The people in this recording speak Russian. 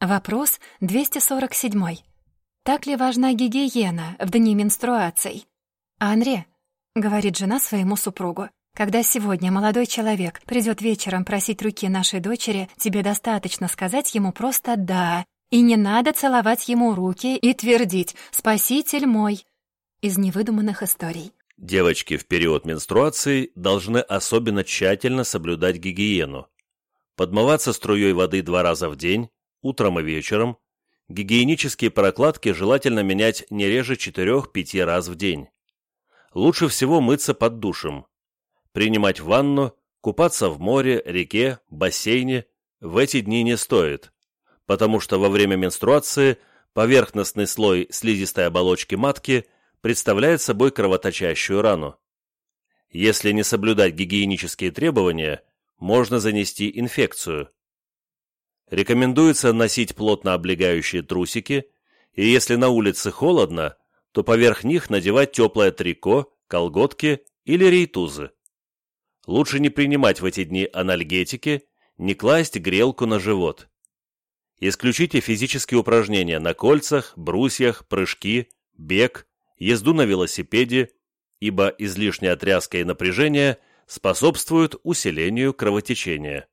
Вопрос 247. Так ли важна гигиена в дни менструаций? «Анре», — говорит жена своему супругу, «когда сегодня молодой человек придет вечером просить руки нашей дочери, тебе достаточно сказать ему просто «да», и не надо целовать ему руки и твердить «Спаситель мой» из невыдуманных историй. Девочки в период менструации должны особенно тщательно соблюдать гигиену. Подмываться струей воды два раза в день, утром и вечером. Гигиенические прокладки желательно менять не реже 4-5 раз в день. Лучше всего мыться под душем. Принимать ванну, купаться в море, реке, бассейне в эти дни не стоит, потому что во время менструации поверхностный слой слизистой оболочки матки представляет собой кровоточащую рану. Если не соблюдать гигиенические требования, можно занести инфекцию. Рекомендуется носить плотно облегающие трусики, и если на улице холодно, то поверх них надевать теплое трико, колготки или рейтузы. Лучше не принимать в эти дни анальгетики, не класть грелку на живот. Исключите физические упражнения на кольцах, брусьях, прыжки, бег, езду на велосипеде, ибо излишняя тряска и напряжение способствуют усилению кровотечения.